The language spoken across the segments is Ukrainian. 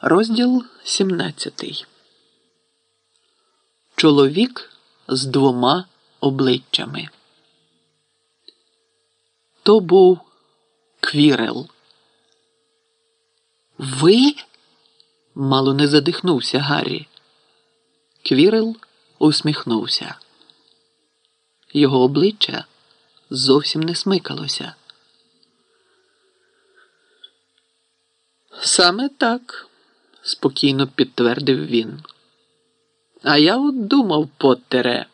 Розділ 17. Чоловік з двома обличчями. То був Квірел. Ви? мало не задихнувся Гаррі. Квірел усміхнувся. Його обличчя зовсім не смикалося. Саме так спокійно підтвердив він. А я от думав, Поттере,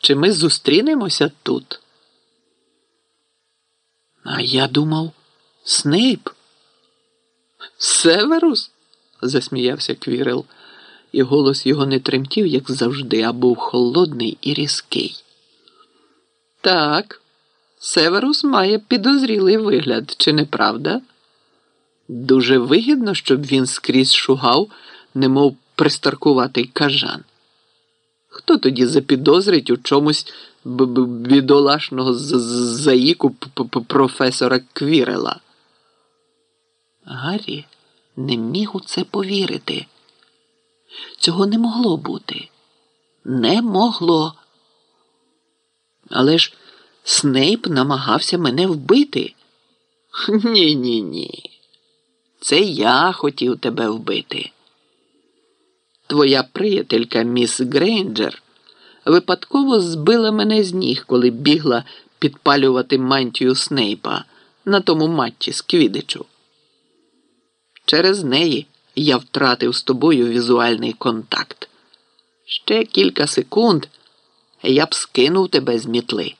чи ми зустрінемося тут? А я думав, Снейп. Северус? засміявся Квірел, і голос його не тремтів, як завжди, а був холодний і різкий. Так, Северус має підозрілий вигляд, чи не правда? Дуже вигідно, щоб він скрізь шугав, немов пристаркуватий кажан. Хто тоді запідозрить у чомусь бідолашного заїку професора Квірела? Гаррі не міг у це повірити. Цього не могло бути. Не могло. Але ж Снейп намагався мене вбити. Ні, ні, ні. Це я хотів тебе вбити. Твоя приятелька міс Грейнджер випадково збила мене з ніг, коли бігла підпалювати мантію Снейпа на тому матчі з Квідичу. Через неї я втратив з тобою візуальний контакт. Ще кілька секунд я б скинув тебе з мітли.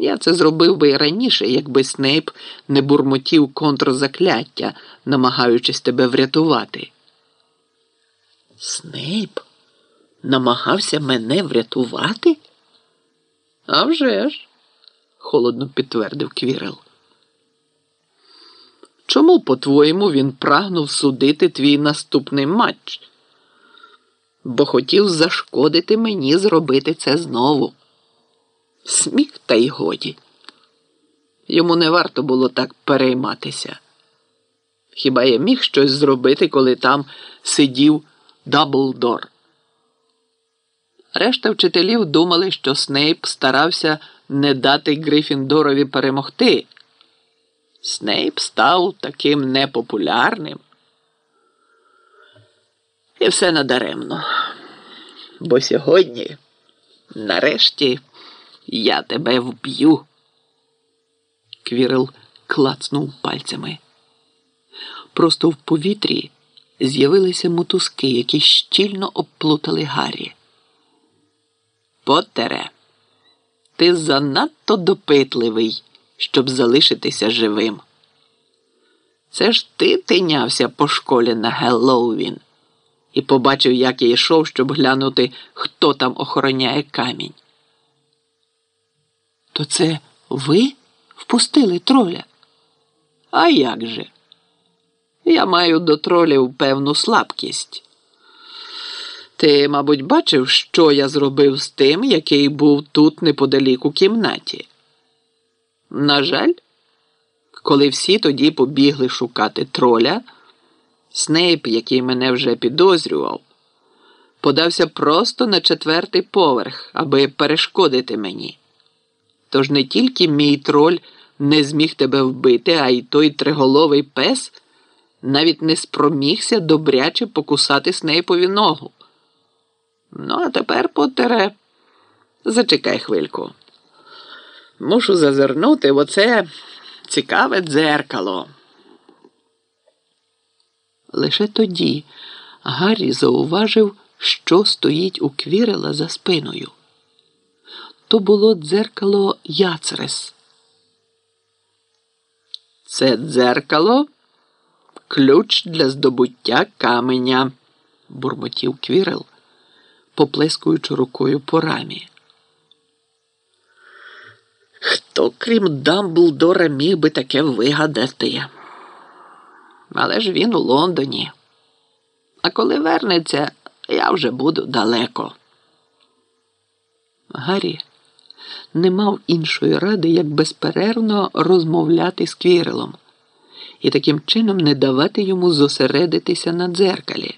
Я це зробив би і раніше, якби Снейп не бурмотів контрзакляття, намагаючись тебе врятувати. Снейп намагався мене врятувати? «А вже ж», – холодно підтвердив Квірел. Чому, по-твоєму, він прагнув судити твій наступний матч? Бо хотів зашкодити мені зробити це знову. Сміх та й годі. Йому не варто було так перейматися. Хіба я міг щось зробити, коли там сидів Даблдор? Решта вчителів думали, що Снейп старався не дати Грифіндорові перемогти. Снейп став таким непопулярним. І все надаремно. Бо сьогодні, нарешті, я тебе вб'ю. Квірел клацнув пальцями. Просто в повітрі з'явилися мотузки, які щільно обплутали Гаррі. Потере, ти занадто допитливий, щоб залишитися живим. Це ж ти тинявся по школі на Геллоуін і побачив, як я йшов, щоб глянути, хто там охороняє камінь. То це ви впустили троля? А як же? Я маю до тролів певну слабкість. Ти, мабуть, бачив, що я зробив з тим, який був тут неподалік у кімнаті? На жаль, коли всі тоді побігли шукати троля, Снейп, який мене вже підозрював, подався просто на четвертий поверх, аби перешкодити мені. Тож не тільки мій троль не зміг тебе вбити, а й той триголовий пес навіть не спромігся добряче покусати Снейпові ногу. Ну, а тепер, Поттере, зачекай хвильку. Мушу зазирнути в оце цікаве дзеркало. Лише тоді Гаррі зауважив, що стоїть у квірела за спиною то було дзеркало Яцрес. Це дзеркало ключ для здобуття каменя, бурмотів Квірел, поплескуючи рукою по рамі. Хто, крім Дамблдора, міг би таке вигадати? Але ж він у Лондоні. А коли вернеться, я вже буду далеко. Гаррі не мав іншої ради, як безперервно розмовляти з Квірелом і таким чином не давати йому зосередитися на дзеркалі.